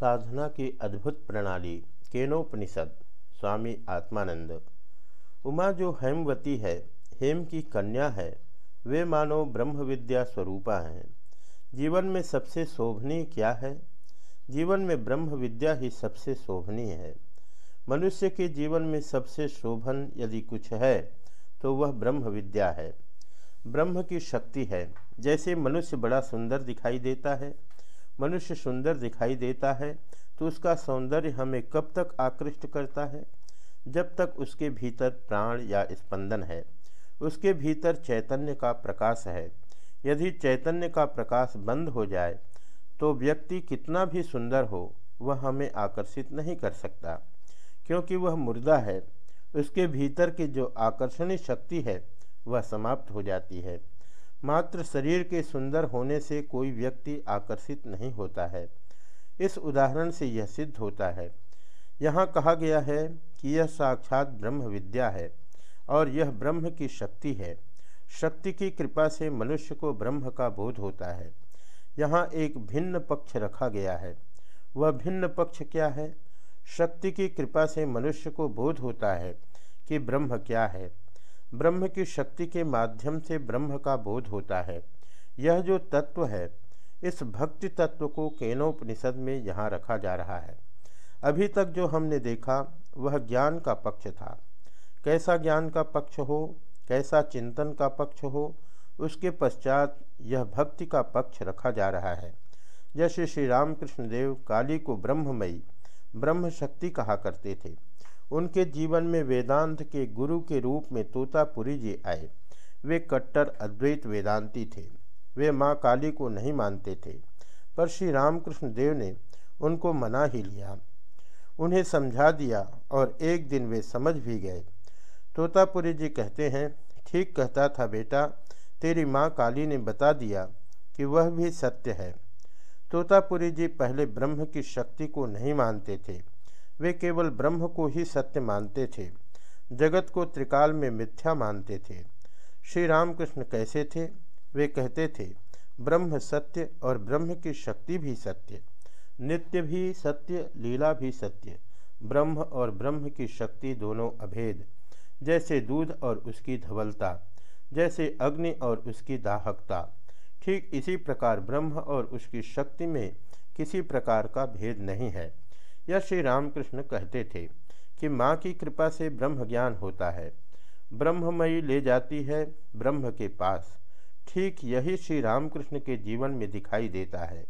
साधना की अद्भुत प्रणाली, केनोपनिषद, स्वामी आत्मानंद। उमा जो हेमवती है, हेम की कन्या है, वे मानो ब्रह्म विद्या स्वरूपा हैं। जीवन में सबसे शोभनीय क्या है? जीवन में ब्रह्म विद्या ही सबसे शोभनीय है। मनुष्य के जीवन में सबसे शोभन यदि कुछ है तो वह ब्रह्म विद्या है। ब्रह्म की शक्ति है, जैसे मनुष्य बड़ा सुंदर दिखाई देता है मनुष्य सुंदर दिखाई देता है तो उसका सौंदर्य हमें कब तक आकृष्ट करता है? जब तक उसके भीतर प्राण या स्पंदन है। उसके भीतर चैतन्य का प्रकाश है। यदि चैतन्य का प्रकाश बंद हो जाए तो व्यक्ति कितना भी सुंदर हो, वह हमें आकर्षित नहीं कर सकता। क्योंकि वह मुर्दा है, उसके भीतर की जो आकर्षणी शक्ति है, वह समाप्त हो जाती है। मात्र शरीर के सुंदर होने से कोई व्यक्ति आकर्षित नहीं होता है। इस उदाहरण से यह सिद्ध होता है। यहाँ कहा गया है कि यह साक्षात ब्रह्म विद्या है और यह ब्रह्म की शक्ति है। शक्ति की कृपा से मनुष्य को ब्रह्म का बोध होता है। यहाँ एक भिन्न पक्ष रखा गया है। वह भिन्न पक्ष क्या है? शक्ति की कृपा से मनुष्य को बोध होता है कि ब्रह्म क्या है। ब्रह्म की शक्ति के माध्यम से ब्रह्म का बोध होता है। यह जो तत्व है, इस भक्ति तत्व को केनोपनिषद में यहाँ रखा जा रहा है। अभी तक जो हमने देखा, वह ज्ञान का पक्ष था। कैसा ज्ञान का पक्ष हो, कैसा चिंतन का पक्ष हो, उसके पश्चात यह भक्ति का पक्ष रखा जा रहा है। जैसे श्री रामकृष्ण देव काली को ब्रह्ममयी ब्रह्म शक्ति कहा करते थे। उनके जीवन में वेदांत के गुरु के रूप में तोतापुरी जी आए। वे कट्टर अद्वैत वेदांती थे। वे माँ काली को नहीं मानते थे, पर श्री रामकृष्ण देव ने उनको मना ही लिया। उन्हें समझा दिया और एक दिन वे समझ भी गए। तोतापुरी जी कहते हैं, ठीक कहता था बेटा, तेरी माँ काली ने बता दिया कि वह भी सत्य है। तोतापुरी जी पहले ब्रह्म की शक्ति को नहीं मानते थे। वे केवल ब्रह्म को ही सत्य मानते थे, जगत को त्रिकाल में मिथ्या मानते थे। श्री रामकृष्ण कैसे थे? वे कहते थे, ब्रह्म सत्य और ब्रह्म की शक्ति भी सत्य, नित्य भी सत्य, लीला भी सत्य, ब्रह्म और ब्रह्म की शक्ति दोनों अभेद, जैसे दूध और उसकी धवलता, जैसे अग्नि और उसकी दाहकता। ठीक इसी प्रकार ब्रह्म और उसकी शक्ति में किसी प्रकार का भेद नहीं है। यह श्री रामकृष्ण कहते थे कि माँ की कृपा से ब्रह्म ज्ञान होता है। ब्रह्ममयी ले जाती है ब्रह्म के पास। ठीक यही श्री रामकृष्ण के जीवन में दिखाई देता है।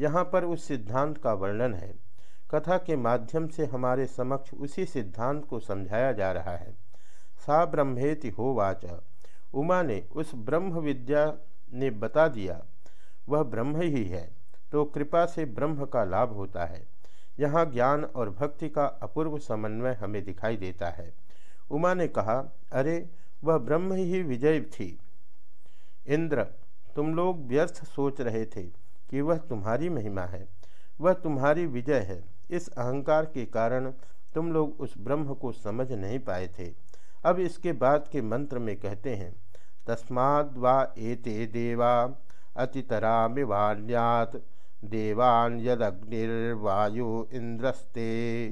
यहाँ पर उस सिद्धांत का वर्णन है। कथा के माध्यम से हमारे समक्ष उसी सिद्धांत को समझाया जा रहा है। सा ब्रह्मेति हो वाच। उमा ने उस ब्रह्म विद्या ने बता दिया, वह ब्रह्म ही है तो कृपा से ब्रह्म का लाभ होता है। यहाँ ज्ञान और भक्ति का अपूर्व समन्वय हमें दिखाई देता है। उमा ने कहा, अरे, वह ब्रह्म ही विजय थी। इंद्र, तुम लोग व्यर्थ सोच रहे थे कि वह तुम्हारी महिमा है। वह तुम्हारी विजय है। इस अहंकार के कारण तुम लोग उस ब्रह्म को समझ नहीं पाए थे। अब इसके बाद के मंत्र में कहते हैं, तस्माद् वा एते देवा अतितरामिवान्यात देवान यदग्निर्वायु इंद्रस्ते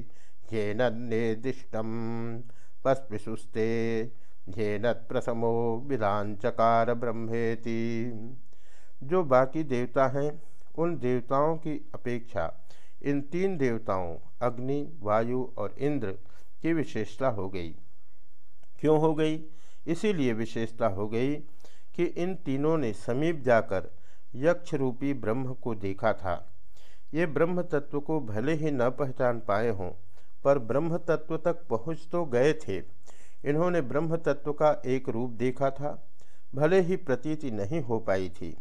येन निर्दिष्टम पस्पृशुस्ते येन प्रसमो विधानचकार ब्रह्मेति। जो बाकी देवता हैं, उन देवताओं की अपेक्षा इन तीन देवताओं, अग्नि, वायु और इंद्र, की विशेषता हो गई। क्यों हो गई? इसीलिए विशेषता हो गई कि इन तीनों ने समीप जाकर यक्ष रूपी ब्रह्म को देखा था। ये ब्रह्म तत्व को भले ही न पहचान पाए हों, पर ब्रह्म तत्व तक पहुँच तो गए थे। इन्होंने ब्रह्म तत्व का एक रूप देखा था, भले ही प्रतीति नहीं हो पाई थी।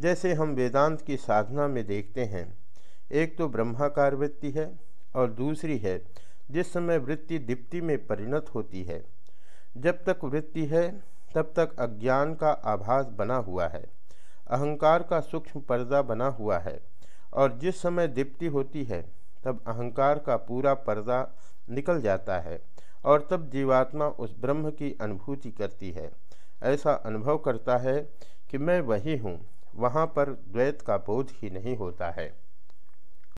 जैसे हम वेदांत की साधना में देखते हैं, एक तो ब्रह्माकार वृत्ति है और दूसरी है, जिस समय वृत्ति दीप्ति में परिणत होती है। जब तक वृत्ति है, तब तक अज्ञान का आभास बना हुआ है। अहंकार का सूक्ष्म पर्दा बना हुआ है और जिस समय दीप्ति होती है, तब अहंकार का पूरा पर्दा निकल जाता है और तब जीवात्मा उस ब्रह्म की अनुभूति करती है। ऐसा अनुभव करता है कि मैं वही हूँ, वहाँ पर द्वैत का बोध ही नहीं होता है।